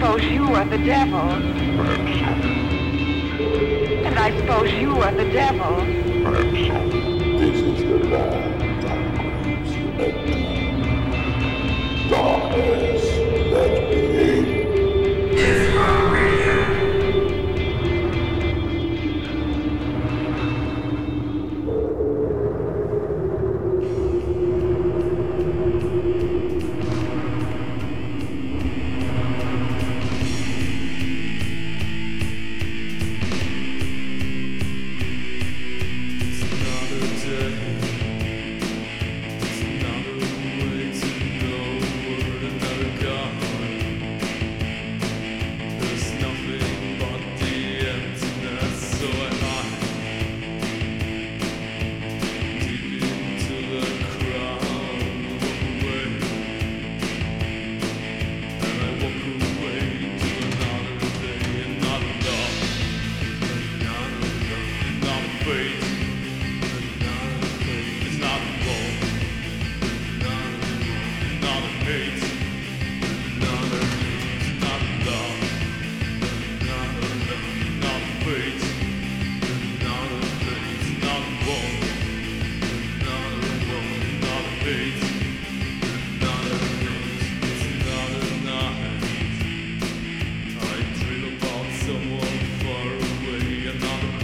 suppose you are the devil. Perhaps so. And I suppose you are the devil. Perhaps so. This is the land that. Darkness.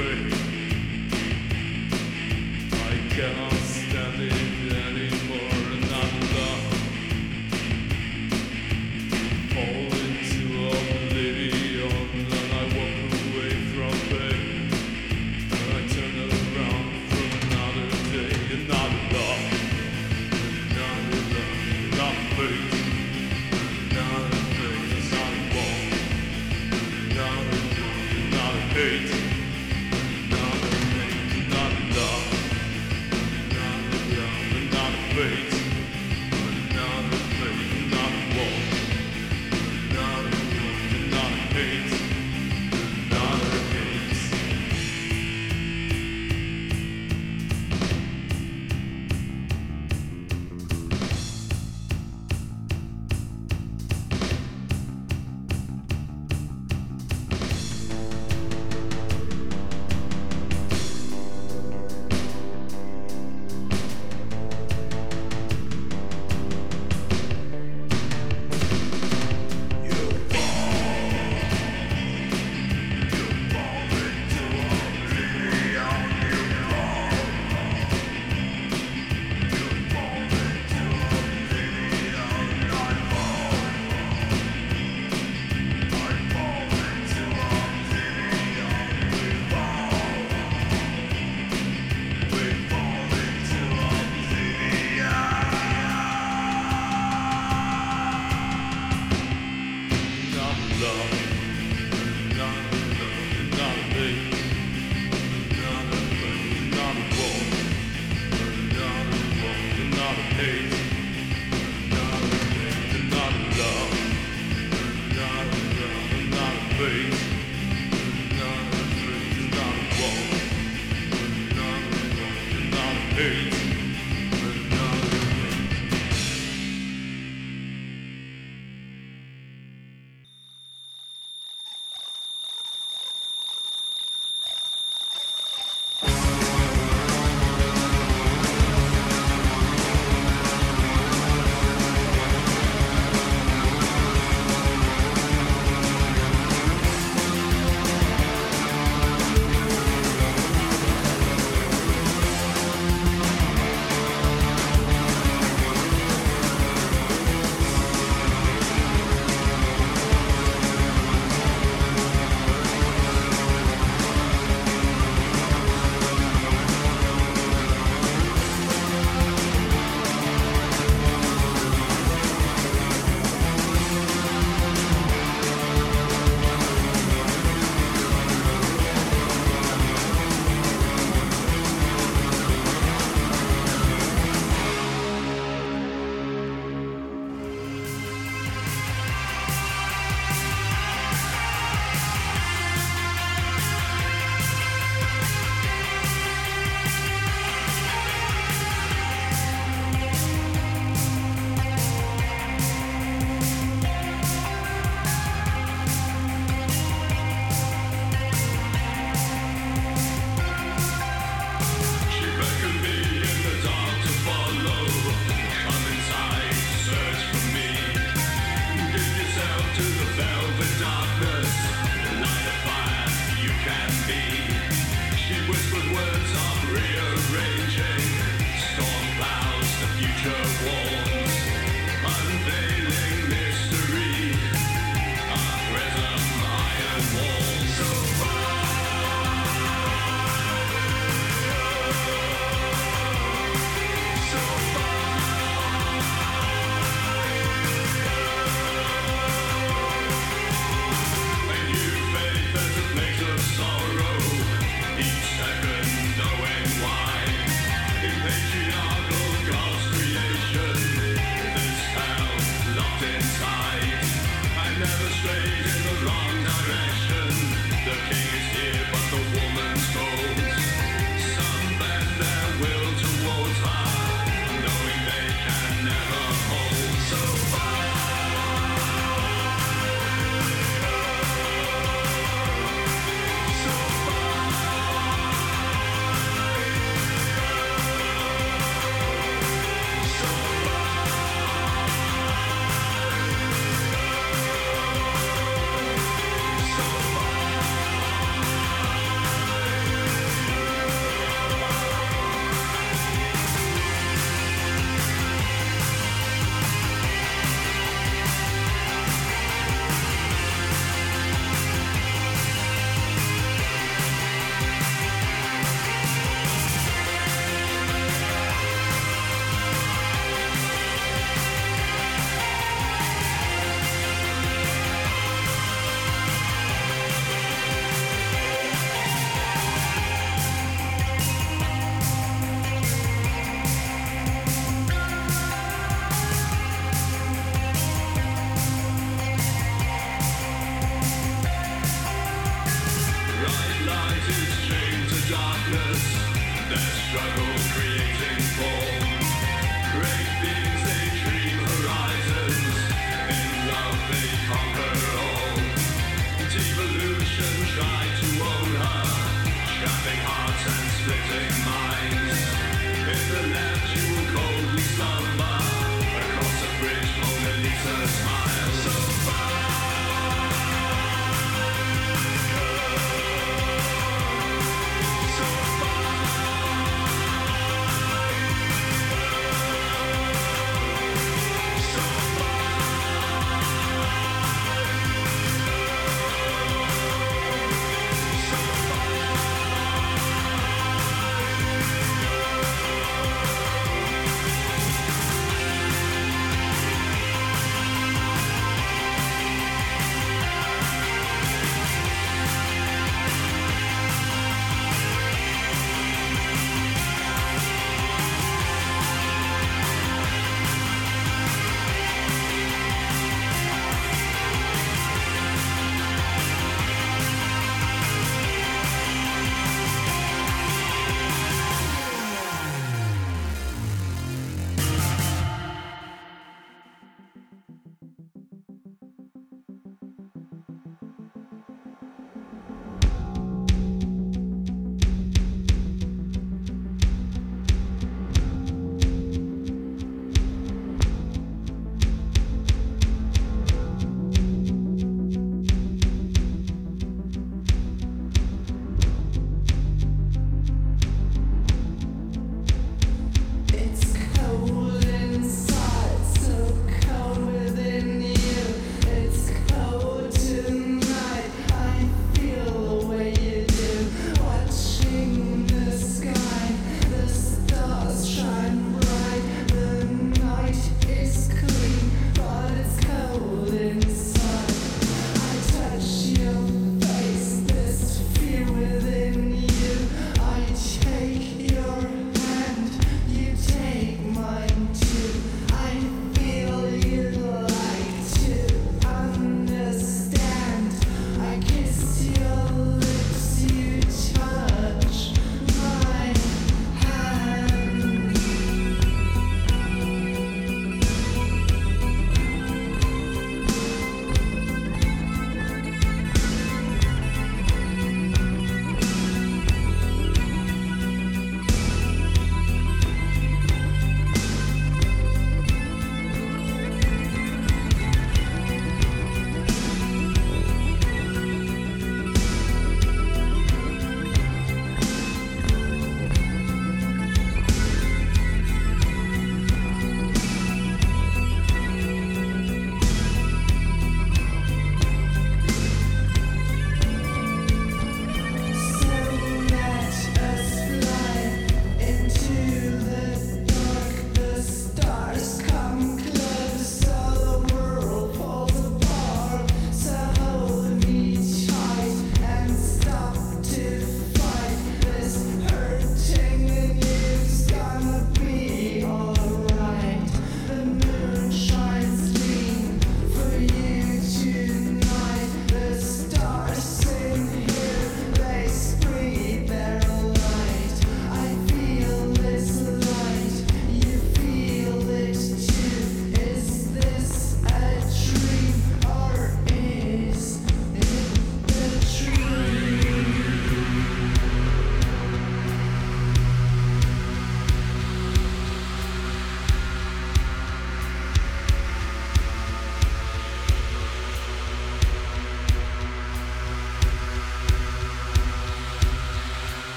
away. I cannot.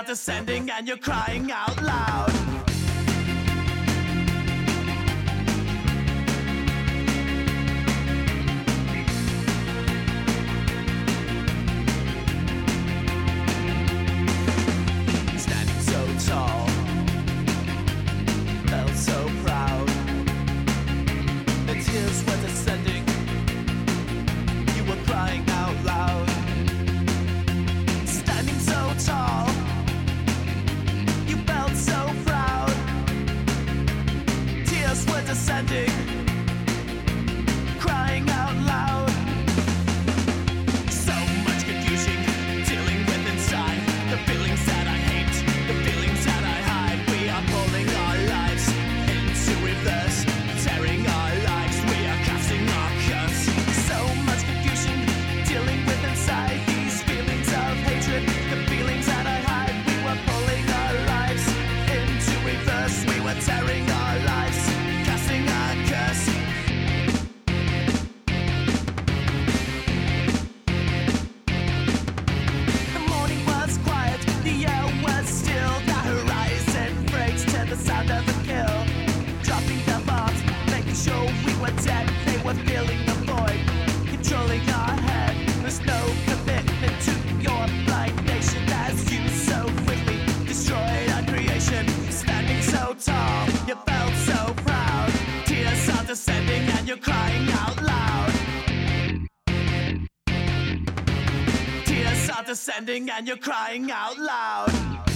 condescending and you're crying out loud. Descending, and you're crying out loud.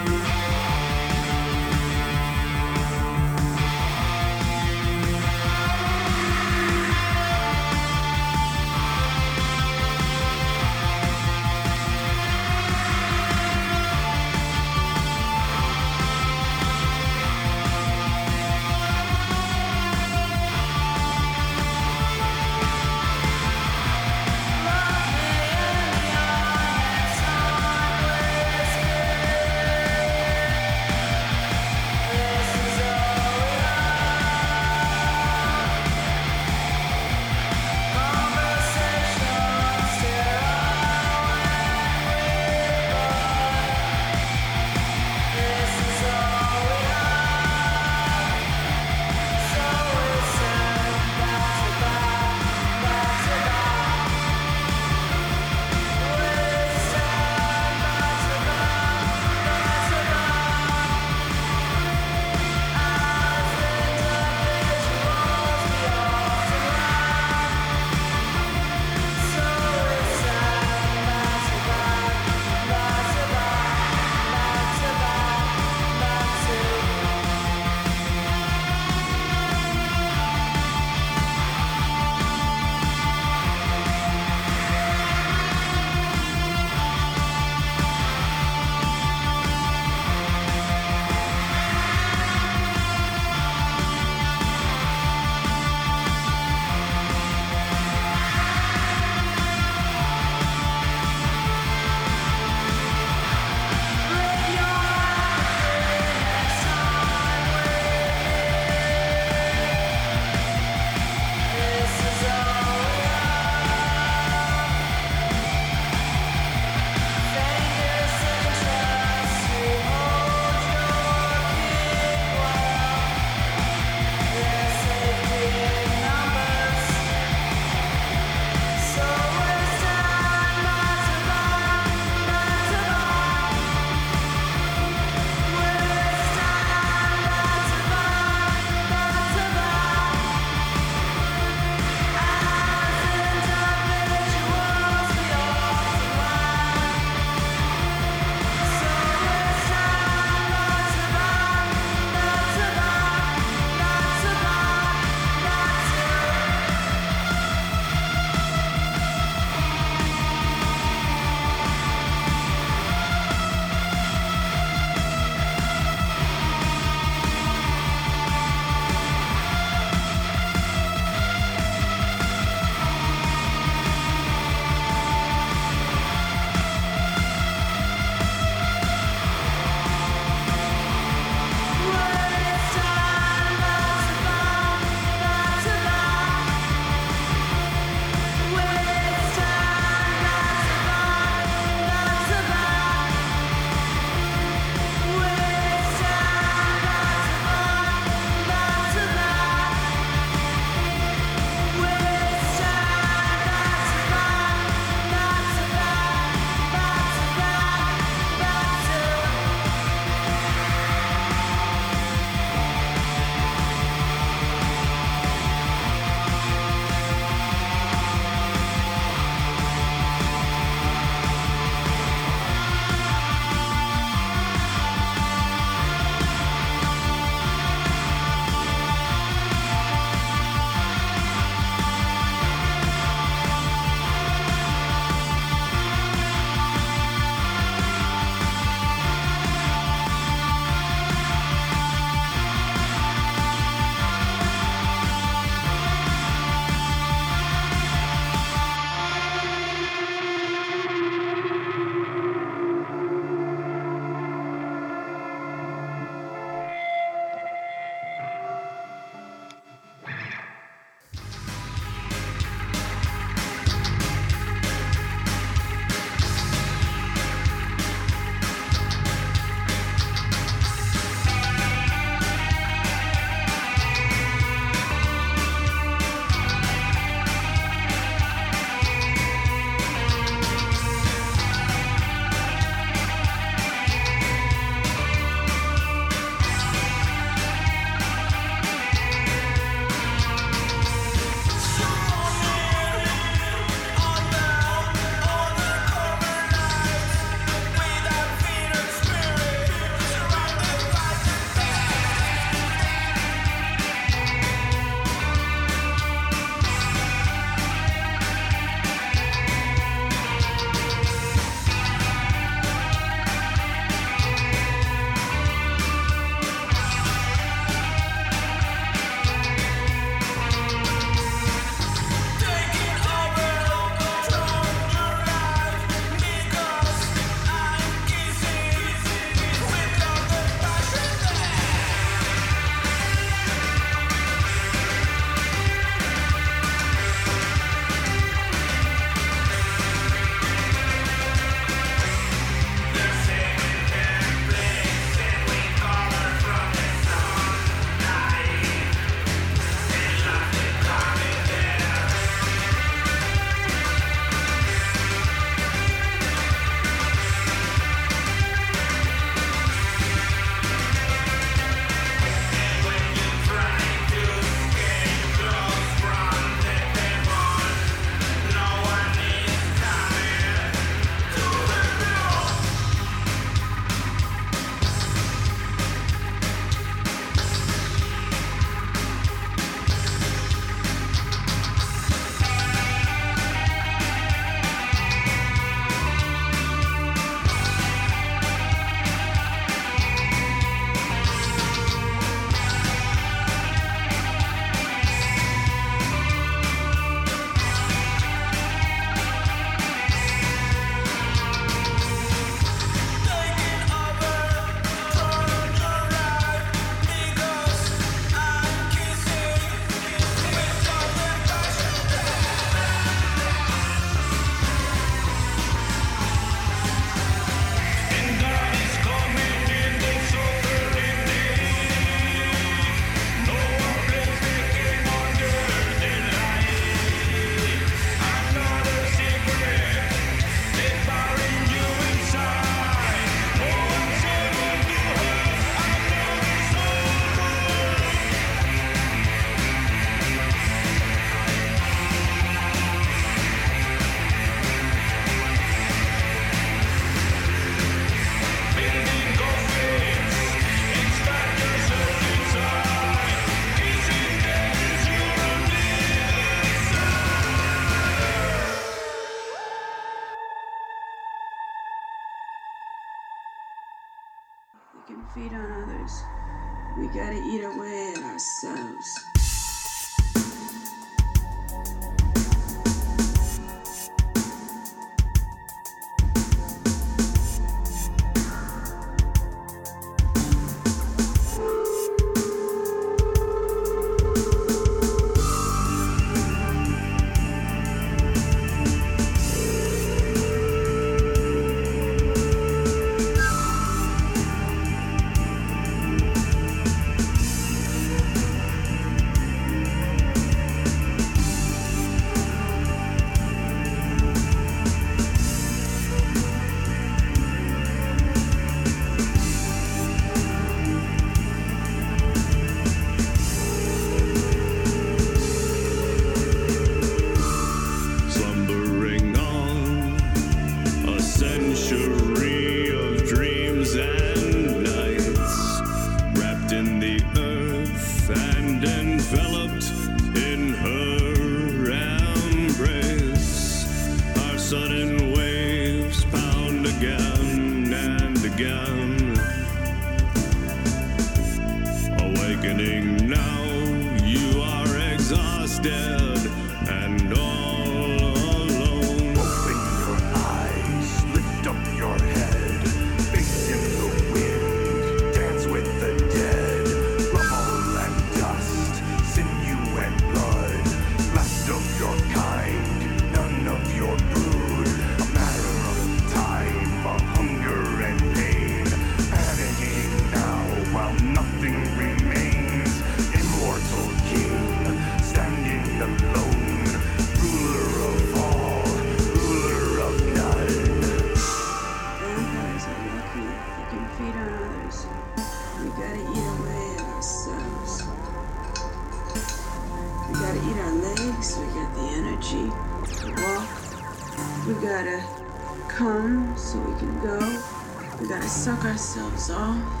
ourselves off.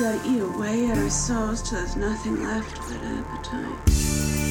They eat away at ourselves till there's nothing left but appetite.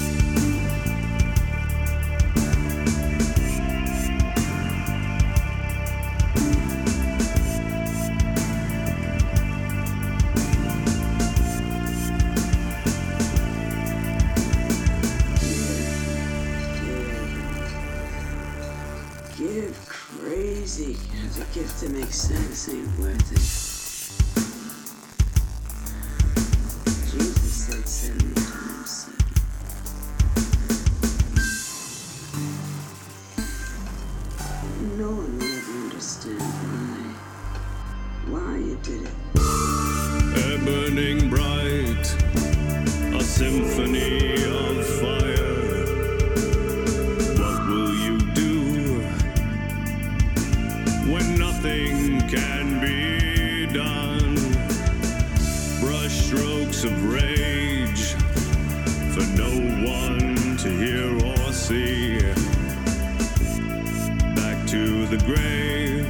grave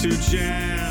to chant.